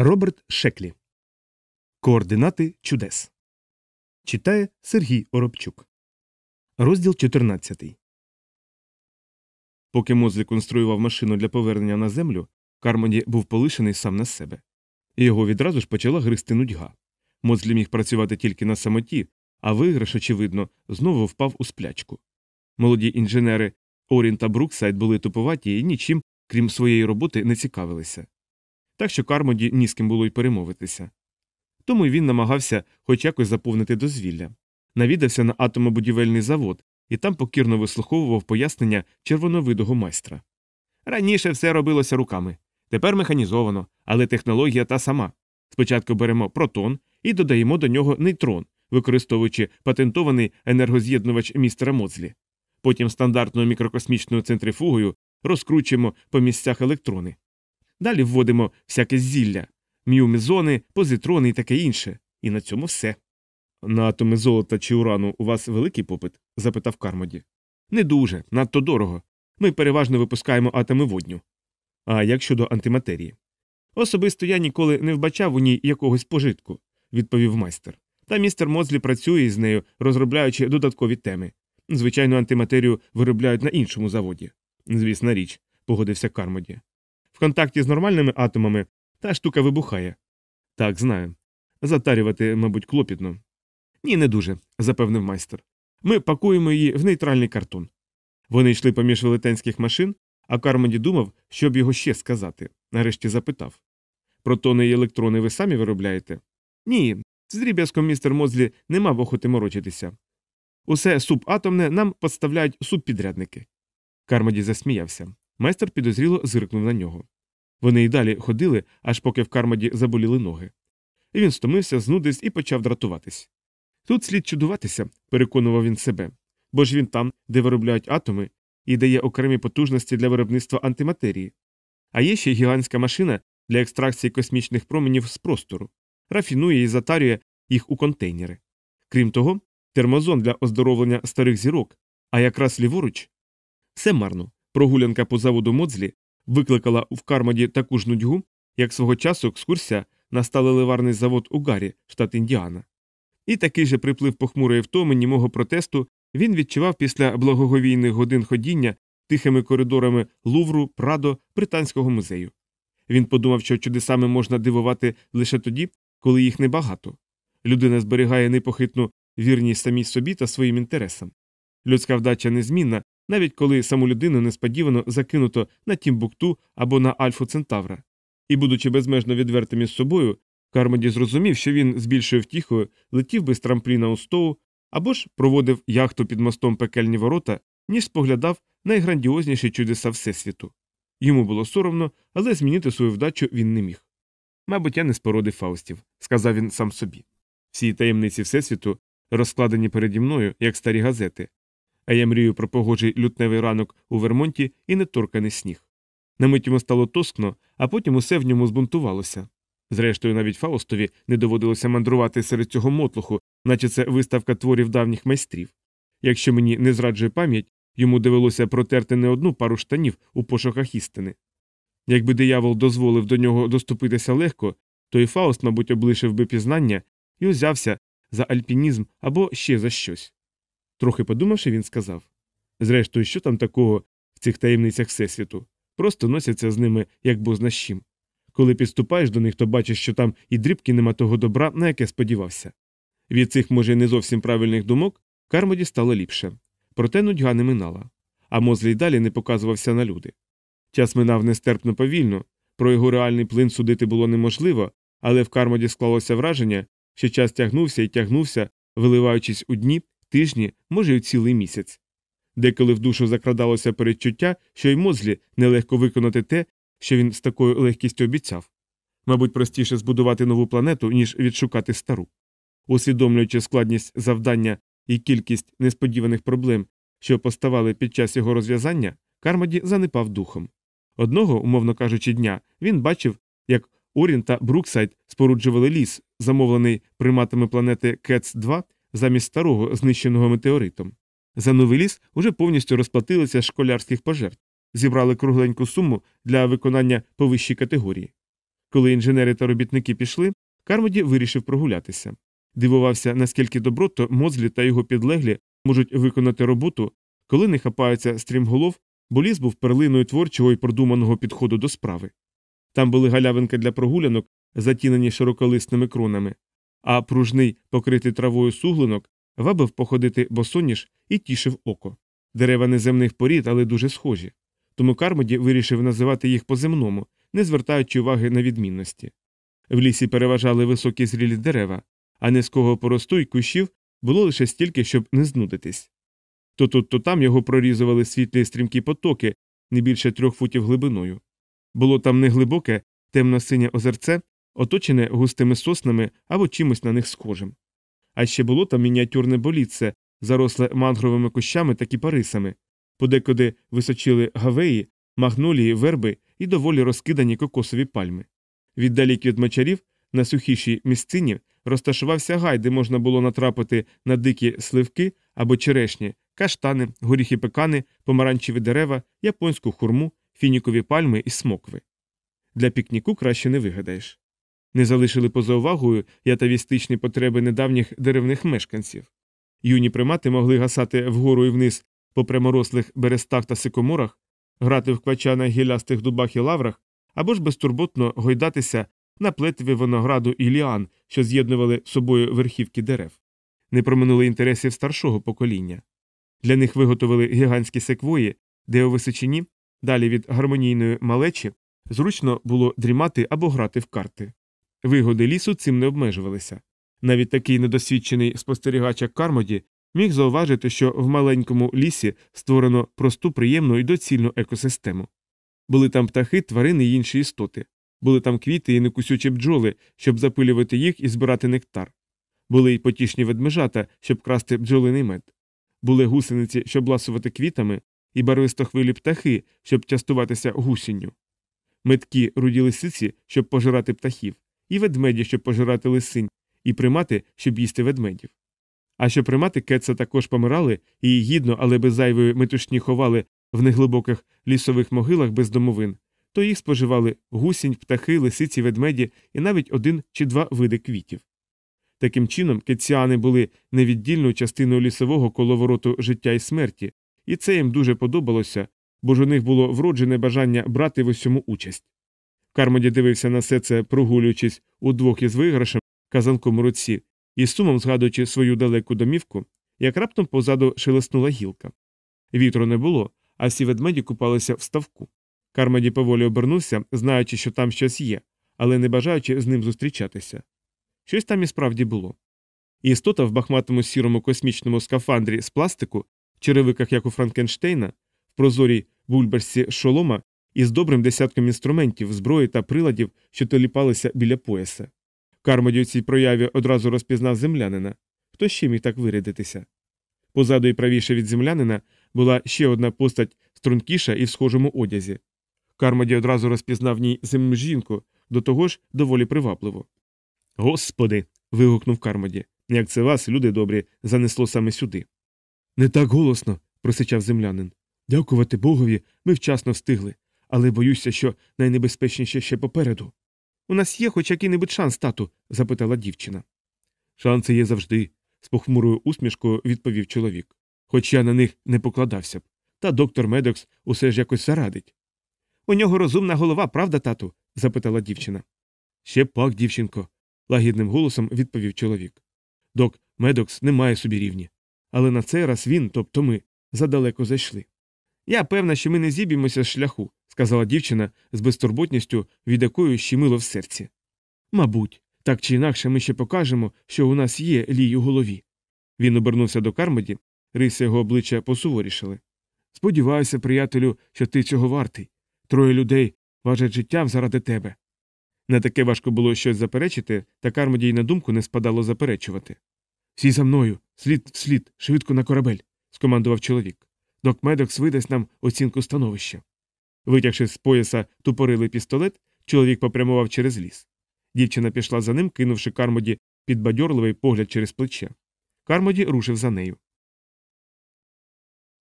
Роберт Шеклі. Координати чудес. Читає Сергій Оробчук. Розділ 14. Поки Мозлі конструював машину для повернення на землю, Кармоді був полишений сам на себе. Його відразу ж почала гристи нудьга. Мозлі міг працювати тільки на самоті, а виграш, очевидно, знову впав у сплячку. Молоді інженери Орін та Бруксайд були туповаті і нічим, крім своєї роботи, не цікавилися так що Кармоді ні з ким було й перемовитися. Тому й він намагався хоч якось заповнити дозвілля, навідався на атомобудівельний завод і там покірно вислуховував пояснення червоновидого майстра. Раніше все робилося руками, тепер механізовано, але технологія та сама. Спочатку беремо протон і додаємо до нього нейтрон, використовуючи патентований енергоз'єднувач містера Моцлі. Потім стандартною мікрокосмічною центрифугою розкручуємо по місцях електрони. Далі вводимо всяке зілля, міумізони, позитрони і таке інше. І на цьому все. На атоми золота чи урану у вас великий попит? запитав Кармоді. Не дуже, надто дорого. Ми переважно випускаємо атоми водню. А як щодо антиматерії? Особисто я ніколи не вбачав у ній якогось пожитку, відповів майстер. Та містер Мозлі працює з нею, розробляючи додаткові теми. Звичайно, антиматерію виробляють на іншому заводі. Звісна річ, погодився Кармоді. В контакті з нормальними атомами та штука вибухає. Так, знаю. Затарювати, мабуть, клопітно. Ні, не дуже, запевнив майстер. Ми пакуємо її в нейтральний картон. Вони йшли поміж велетенських машин, а Кармоді думав, що б його ще сказати. Нарешті запитав Протони і електрони ви самі виробляєте? Ні, з дріб'язком містер Мозлі не мав охоти морочитися. Усе субатомне нам поставляють субпідрядники. Кармоді засміявся. Майстер підозріло зиркнув на нього. Вони й далі ходили, аж поки в кармаді заболіли ноги. І Він стомився, знудився і почав дратуватись. Тут слід чудуватися, переконував він себе, бо ж він там, де виробляють атоми, і дає окремі потужності для виробництва антиматерії. А є ще гігантська машина для екстракції космічних променів з простору, рафінує і затарює їх у контейнери. Крім того, термозон для оздоровлення старих зірок, а якраз ліворуч все марно. Прогулянка по заводу Моцлі викликала в Кармаді таку ж нудьгу, як свого часу екскурсія на сталеливарний завод у Гарі, штат Індіана. І такий же приплив похмурої втоми німого протесту він відчував після благоговійних годин ходіння тихими коридорами Лувру, Прадо, Британського музею. Він подумав, що чудесами можна дивувати лише тоді, коли їх небагато. Людина зберігає непохитну вірність самій собі та своїм інтересам. Людська вдача незмінна, навіть коли саму людину несподівано закинуто на Тімбукту або на Альфу Центавра. І, будучи безмежно відвертим із собою, Кармоді зрозумів, що він з більшою втіхою летів би з трампліна у стоу або ж проводив яхту під мостом пекельні ворота, ніж споглядав найграндіозніші чудеса Всесвіту. Йому було соромно, але змінити свою вдачу він не міг. Мабуть, я не з породи Фаустів, сказав він сам собі. Всі таємниці Всесвіту розкладені переді мною, як старі газети, а я мрію про погожий лютневий ранок у Вермонті і неторканий сніг. На мить йому стало тоскно, а потім усе в ньому збунтувалося. Зрештою, навіть Фаустові не доводилося мандрувати серед цього мотлуху, наче це виставка творів давніх майстрів. Якщо мені не зраджує пам'ять, йому довелося протерти не одну пару штанів у пошуках істини. Якби диявол дозволив до нього доступитися легко, то і Фауст, мабуть, облишив би пізнання і узявся за альпінізм або ще за щось. Трохи подумавши, він сказав Зрештою, що там такого в цих таємницях Всесвіту? Просто носяться з ними як бозна чим. Коли підступаєш до них, то бачиш, що там і дрібки нема того добра, на яке сподівався. Від цих, може, не зовсім правильних думок Кармоді стало ліпше. Проте нудьга не минала, а Мозлі далі не показувався на люди. Час минав нестерпно повільно, про його реальний плин судити було неможливо, але в Кармоді склалося враження, що час тягнувся і тягнувся, виливаючись у дні, тижні, може, й цілий місяць. Деколи в душу закрадалося передчуття, що й Мозлі нелегко виконати те, що він з такою легкістю обіцяв. Мабуть, простіше збудувати нову планету, ніж відшукати стару. Усвідомлюючи складність завдання і кількість несподіваних проблем, що поставали під час його розв'язання, Кармоді занепав духом. Одного, умовно кажучи, дня він бачив, як Орін та Бруксайд споруджували ліс, замовлений приматами планети Кетс 2 замість старого, знищеного метеоритом. За новий ліс уже повністю розплатилися школярських пожертв, зібрали кругленьку суму для виконання по вищій категорії. Коли інженери та робітники пішли, Кармоді вирішив прогулятися. Дивувався, наскільки доброто Мозлі та його підлеглі можуть виконати роботу, коли не хапаються стрімголов, бо ліс був перлиною творчого і продуманого підходу до справи. Там були галявинки для прогулянок, затінені широколисними кронами, а пружний, покритий травою суглинок, вабив походити босоніж і тішив око. Дерева неземних порід, але дуже схожі. Тому Кармоді вирішив називати їх по земному, не звертаючи уваги на відмінності. В лісі переважали високі зрілі дерева, а низького поросту й кущів було лише стільки, щоб не знудитись. То тут, то там його прорізували світлі стрімкі потоки, не більше трьох футів глибиною. Було там неглибоке, темно-синє озерце, оточене густими соснами або чимось на них схожим. А ще було там мініатюрне болітце, заросле мангровими кущами та кіпарисами, подекуди височили гавеї, магнолії, верби і доволі розкидані кокосові пальми. Віддалік від мочарів на сухішій місцині розташувався гай, де можна було натрапити на дикі сливки або черешні, каштани, горіхи пекани, помаранчеві дерева, японську хурму, фінікові пальми і смокви. Для пікніку краще не вигадаєш. Не залишили поза увагою ятавістичні потреби недавніх деревних мешканців. Юні примати могли гасати вгору і вниз по пряморослих берестах та сикоморах, грати в квача на гілястих дубах і лаврах, або ж безтурботно гойдатися на плетві винограду і ліан, що з'єднували собою верхівки дерев. Не проминули інтересів старшого покоління. Для них виготовили гігантські секвої, де у височині, далі від гармонійної малечі, зручно було дрімати або грати в карти. Вигоди лісу цим не обмежувалися. Навіть такий недосвідчений спостерігач, Кармоді, міг зауважити, що в маленькому лісі створено просту, приємну і доцільну екосистему. Були там птахи, тварини й інші істоти, були там квіти і некусючі бджоли, щоб запилювати їх і збирати нектар. Були й потішні ведмежата, щоб красти бджолиний мед. Були гусениці, щоб ласувати квітами, і барвистохвилі птахи, щоб частуватися гусінню. Меткі руді лисиці, щоб пожирати птахів, і ведмеді, щоб пожирати лисинь, і примати, щоб їсти ведмедів. А що примати кеца також помирали і гідно, але без зайвої метушні ховали в неглибоких лісових могилах без домовин, то їх споживали гусінь, птахи, лисиці, ведмеді і навіть один чи два види квітів. Таким чином, кетціани були невіддільною частиною лісового коловороту життя і смерті, і це їм дуже подобалося, бо ж у них було вроджене бажання брати в усьому участь. Кармоді дивився на все це, прогулюючись удвох із виграшем, казанком у руці, і сумом згадуючи свою далеку домівку, як раптом позаду шелеснула гілка. Вітру не було, а всі ведмеді купалися в ставку. Кармоді поволі обернувся, знаючи, що там щось є, але не бажаючи з ним зустрічатися. Щось там і справді було. Істота в бахматому сірому космічному скафандрі з пластику, черевиках, як у Франкенштейна, в прозорій бульбашці шолома із добрим десятком інструментів, зброї та приладів, що толіпалися біля пояса. Кармоді у цій прояві одразу розпізнав землянина. Хто ще міг так вирядитися? Позаду і правіше від землянина була ще одна постать стрункіша і в схожому одязі. Кармоді одразу розпізнав в ній земну жінку, до того ж доволі привабливо. Господи. вигукнув Кармоді. Як це вас, люди добрі, занесло саме сюди. Не так голосно, просичав землянин. Дякувати Богові, ми вчасно встигли, але боюся, що найнебезпечніше ще попереду. У нас є хоч який небудь шанс, тату? запитала дівчина. Шанси є завжди, з похмурою усмішкою відповів чоловік. Хоч я на них не покладався б. Та доктор Медокс усе ж якось зарадить. У нього розумна голова, правда, тату? запитала дівчина. Ще пак, дівчинко, лагідним голосом відповів чоловік. Док Медокс не має собі рівні. Але на цей раз він, тобто ми, задалеко зайшли. Я певна, що ми не зіб'ємося з шляху, сказала дівчина з безтурботністю, від якої щемило в серці. Мабуть, так чи інакше ми ще покажемо, що у нас є лій у голові. Він обернувся до Кармоді, риси його обличчя посуворішали. Сподіваюся, приятелю, що ти цього вартий. Троє людей важать життям заради тебе. Не таке важко було щось заперечити, та Кармоді й на думку не спадало заперечувати. Всі за мною, слід вслід, швидко на корабель, скомандував чоловік. Док Медокс видасть нам оцінку становища. Витягши з пояса тупорилий пістолет, чоловік попрямував через ліс. Дівчина пішла за ним, кинувши Кармоді підбадьорливий погляд через плече. Кармоді рушив за нею.